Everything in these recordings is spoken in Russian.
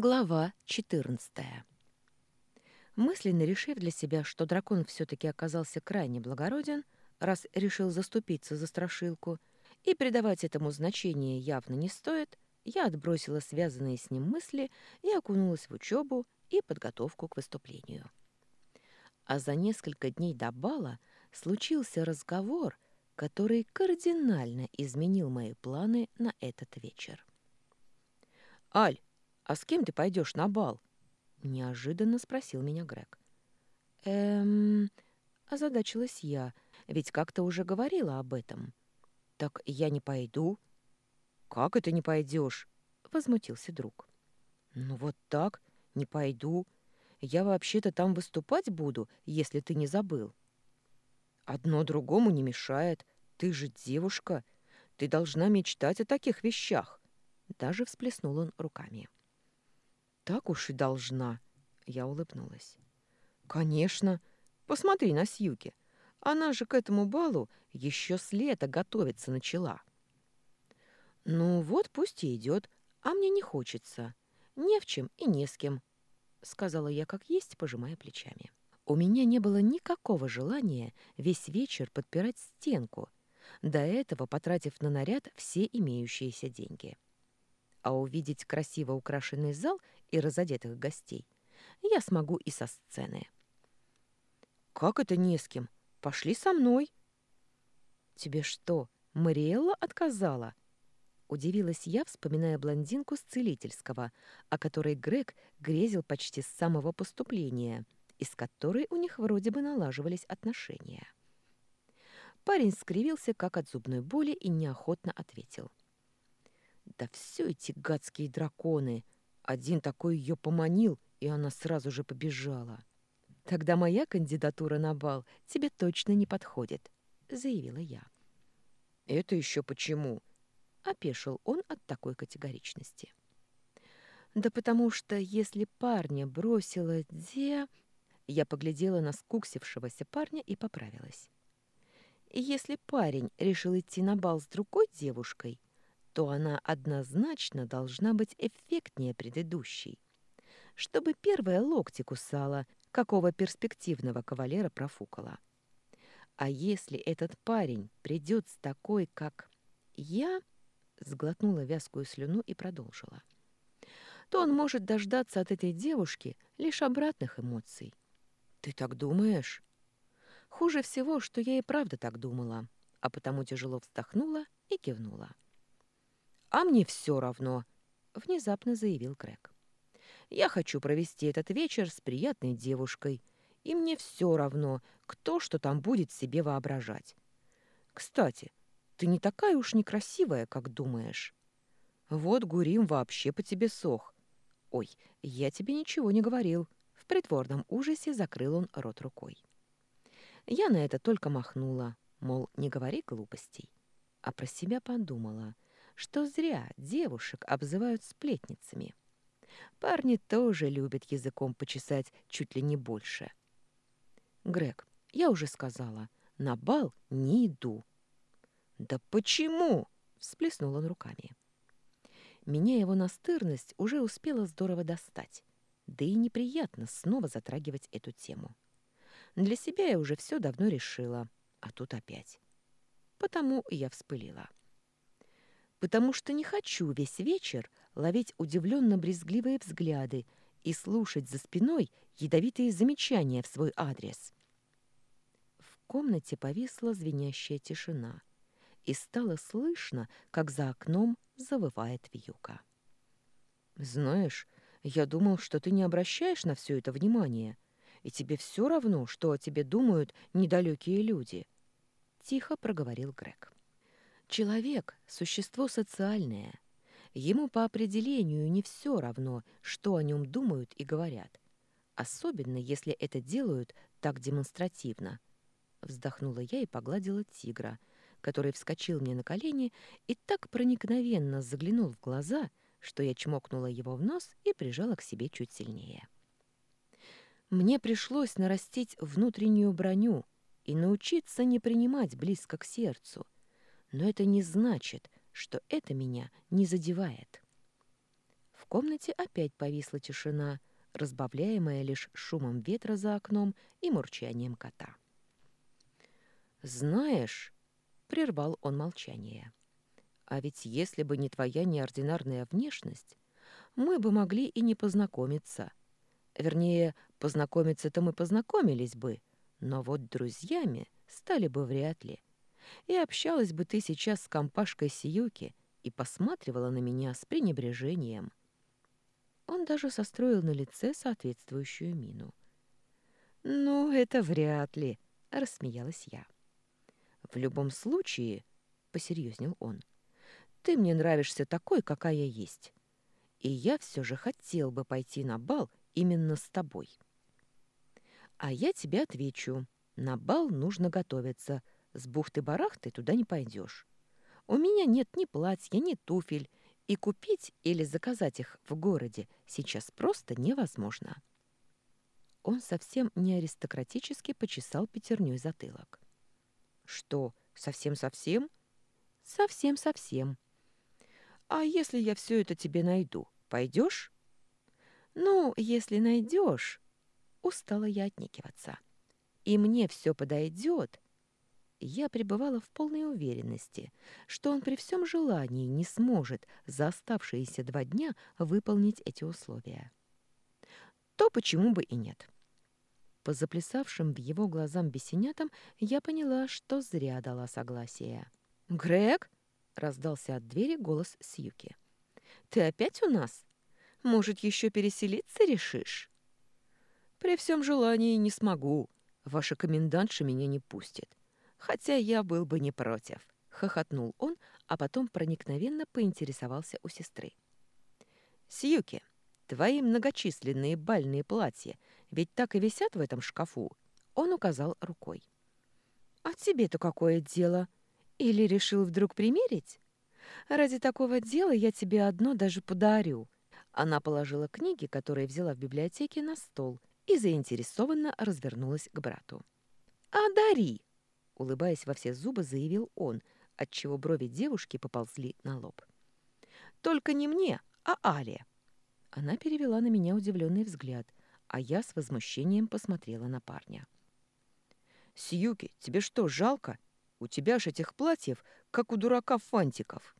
Глава 14. Мысленно решив для себя, что дракон все-таки оказался крайне благороден, раз решил заступиться за страшилку, и придавать этому значение явно не стоит, я отбросила связанные с ним мысли и окунулась в учебу и подготовку к выступлению. А за несколько дней до бала случился разговор, который кардинально изменил мои планы на этот вечер. «Аль, «А с кем ты пойдешь на бал?» — неожиданно спросил меня Грег. «Эм...» — озадачилась я, ведь как-то уже говорила об этом. «Так я не пойду». «Как это не пойдешь?» — возмутился друг. «Ну вот так, не пойду. Я вообще-то там выступать буду, если ты не забыл». «Одно другому не мешает. Ты же девушка. Ты должна мечтать о таких вещах». Даже всплеснул он руками. Так уж и должна. Я улыбнулась. Конечно. Посмотри на Сьюки. Она же к этому балу еще с лета готовиться начала. Ну вот пусть и идет, а мне не хочется. Не в чем и не с кем, сказала я как есть, пожимая плечами. У меня не было никакого желания весь вечер подпирать стенку, до этого потратив на наряд все имеющиеся деньги. А увидеть красиво украшенный зал и разодетых гостей, я смогу и со сцены. «Как это не с кем? Пошли со мной!» «Тебе что, Мариэлла отказала?» Удивилась я, вспоминая блондинку с целительского, о которой Грег грезил почти с самого поступления, из которой у них вроде бы налаживались отношения. Парень скривился, как от зубной боли, и неохотно ответил. «Да все эти гадские драконы! Один такой ее поманил, и она сразу же побежала. «Тогда моя кандидатура на бал тебе точно не подходит», — заявила я. «Это еще почему?» — опешил он от такой категоричности. «Да потому что если парня бросила де...» Я поглядела на скуксившегося парня и поправилась. «Если парень решил идти на бал с другой девушкой, то она однозначно должна быть эффектнее предыдущей. Чтобы первая локти кусала, какого перспективного кавалера профукала. А если этот парень придет с такой, как я, сглотнула вязкую слюну и продолжила, то он может дождаться от этой девушки лишь обратных эмоций. Ты так думаешь? Хуже всего, что я и правда так думала, а потому тяжело вздохнула и кивнула. «А мне все равно», — внезапно заявил Крэг. «Я хочу провести этот вечер с приятной девушкой, и мне все равно, кто что там будет себе воображать. Кстати, ты не такая уж некрасивая, как думаешь. Вот Гурим вообще по тебе сох. Ой, я тебе ничего не говорил». В притворном ужасе закрыл он рот рукой. Я на это только махнула, мол, не говори глупостей. А про себя подумала — что зря девушек обзывают сплетницами. Парни тоже любят языком почесать чуть ли не больше. Грег, я уже сказала, на бал не иду. Да почему? всплеснул он руками. Меня его настырность уже успела здорово достать. Да и неприятно снова затрагивать эту тему. Для себя я уже все давно решила, а тут опять. Потому я вспылила потому что не хочу весь вечер ловить удивленно-брезгливые взгляды и слушать за спиной ядовитые замечания в свой адрес. В комнате повисла звенящая тишина, и стало слышно, как за окном завывает вьюка. «Знаешь, я думал, что ты не обращаешь на все это внимания, и тебе все равно, что о тебе думают недалекие люди», — тихо проговорил Грег. Человек — существо социальное. Ему по определению не все равно, что о нем думают и говорят. Особенно, если это делают так демонстративно. Вздохнула я и погладила тигра, который вскочил мне на колени и так проникновенно заглянул в глаза, что я чмокнула его в нос и прижала к себе чуть сильнее. Мне пришлось нарастить внутреннюю броню и научиться не принимать близко к сердцу — но это не значит, что это меня не задевает. В комнате опять повисла тишина, разбавляемая лишь шумом ветра за окном и мурчанием кота. «Знаешь», — прервал он молчание, — «а ведь если бы не твоя неординарная внешность, мы бы могли и не познакомиться. Вернее, познакомиться-то мы познакомились бы, но вот друзьями стали бы вряд ли. И общалась бы ты сейчас с компашкой Сиюки и посматривала на меня с пренебрежением. Он даже состроил на лице соответствующую мину. «Ну, это вряд ли», — рассмеялась я. «В любом случае», — посерьезнел он, — «ты мне нравишься такой, какая есть. И я все же хотел бы пойти на бал именно с тобой». А я тебе отвечу. На бал нужно готовиться. С бухты-барахты туда не пойдешь. У меня нет ни платья, ни туфель, и купить или заказать их в городе сейчас просто невозможно. Он совсем не аристократически почесал пятерней затылок. Что, совсем-совсем? Совсем-совсем. А если я все это тебе найду, пойдешь? Ну, если найдешь, Устала я отнекиваться. И мне все подойдет. Я пребывала в полной уверенности, что он при всем желании не сможет за оставшиеся два дня выполнить эти условия. То почему бы и нет. По заплясавшим в его глазам бесенятам я поняла, что зря дала согласие. «Грег?» — раздался от двери голос Сьюки. «Ты опять у нас? Может, еще переселиться решишь?» При всем желании не смогу. Ваша комендантша меня не пустит. Хотя я был бы не против. Хохотнул он, а потом проникновенно поинтересовался у сестры. Сьюки, твои многочисленные бальные платья ведь так и висят в этом шкафу. Он указал рукой. А тебе-то какое дело? Или решил вдруг примерить? Ради такого дела я тебе одно даже подарю. Она положила книги, которые взяла в библиотеке, на стол и заинтересованно развернулась к брату. «Одари!» — улыбаясь во все зубы, заявил он, отчего брови девушки поползли на лоб. «Только не мне, а Але!» Она перевела на меня удивленный взгляд, а я с возмущением посмотрела на парня. «Сьюки, тебе что, жалко? У тебя ж этих платьев, как у дурака фантиков!»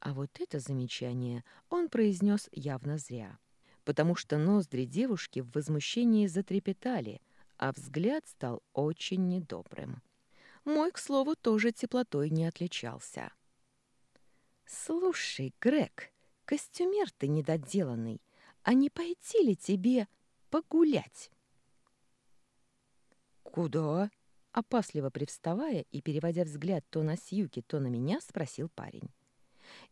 А вот это замечание он произнес явно зря потому что ноздри девушки в возмущении затрепетали, а взгляд стал очень недобрым. Мой, к слову, тоже теплотой не отличался. «Слушай, Грег, костюмер ты недоделанный, а не пойти ли тебе погулять?» «Куда?» Опасливо привставая и переводя взгляд то на Сьюки, то на меня, спросил парень.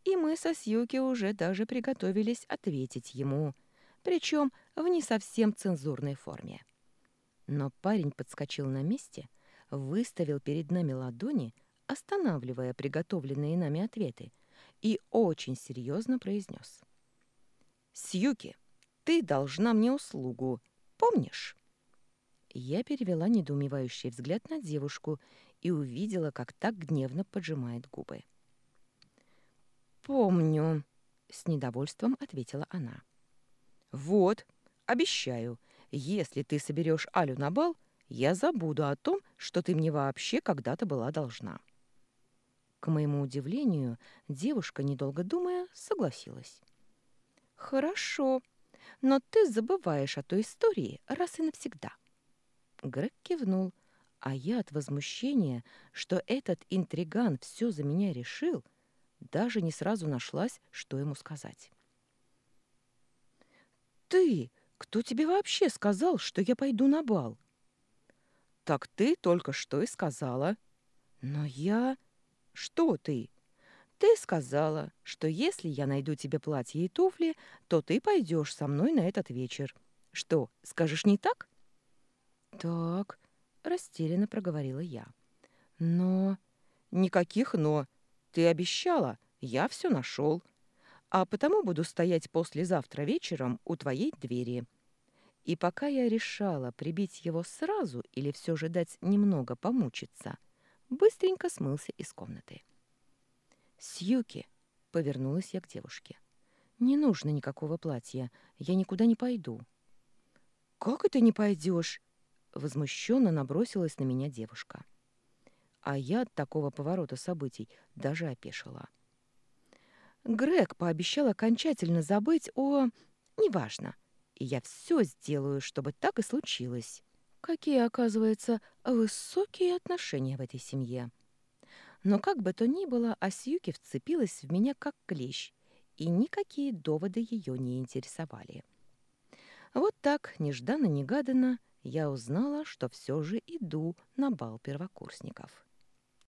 И мы со Сьюки уже даже приготовились ответить ему – причем в не совсем цензурной форме. Но парень подскочил на месте, выставил перед нами ладони, останавливая приготовленные нами ответы, и очень серьезно произнес. «Сьюки, ты должна мне услугу, помнишь?» Я перевела недоумевающий взгляд на девушку и увидела, как так гневно поджимает губы. «Помню», — с недовольством ответила она. «Вот, обещаю, если ты соберешь Алю на бал, я забуду о том, что ты мне вообще когда-то была должна». К моему удивлению, девушка, недолго думая, согласилась. «Хорошо, но ты забываешь о той истории раз и навсегда». Грег кивнул, а я от возмущения, что этот интриган все за меня решил, даже не сразу нашлась, что ему сказать ты? Кто тебе вообще сказал, что я пойду на бал?» «Так ты только что и сказала». «Но я...» «Что ты?» «Ты сказала, что если я найду тебе платье и туфли, то ты пойдешь со мной на этот вечер. Что, скажешь не так?» «Так», — растерянно проговорила я. «Но...» «Никаких «но». Ты обещала, я все нашел а потому буду стоять послезавтра вечером у твоей двери. И пока я решала, прибить его сразу или все же дать немного помучиться, быстренько смылся из комнаты. «Сьюки!» — повернулась я к девушке. «Не нужно никакого платья. Я никуда не пойду». «Как это не пойдешь?» Возмущенно набросилась на меня девушка. А я от такого поворота событий даже опешила. Грег пообещал окончательно забыть о... Неважно. И я все сделаю, чтобы так и случилось. Какие, оказывается, высокие отношения в этой семье. Но как бы то ни было, Асьюки вцепилась в меня как клещ, и никакие доводы ее не интересовали. Вот так, нежданно-негаданно, я узнала, что все же иду на бал первокурсников.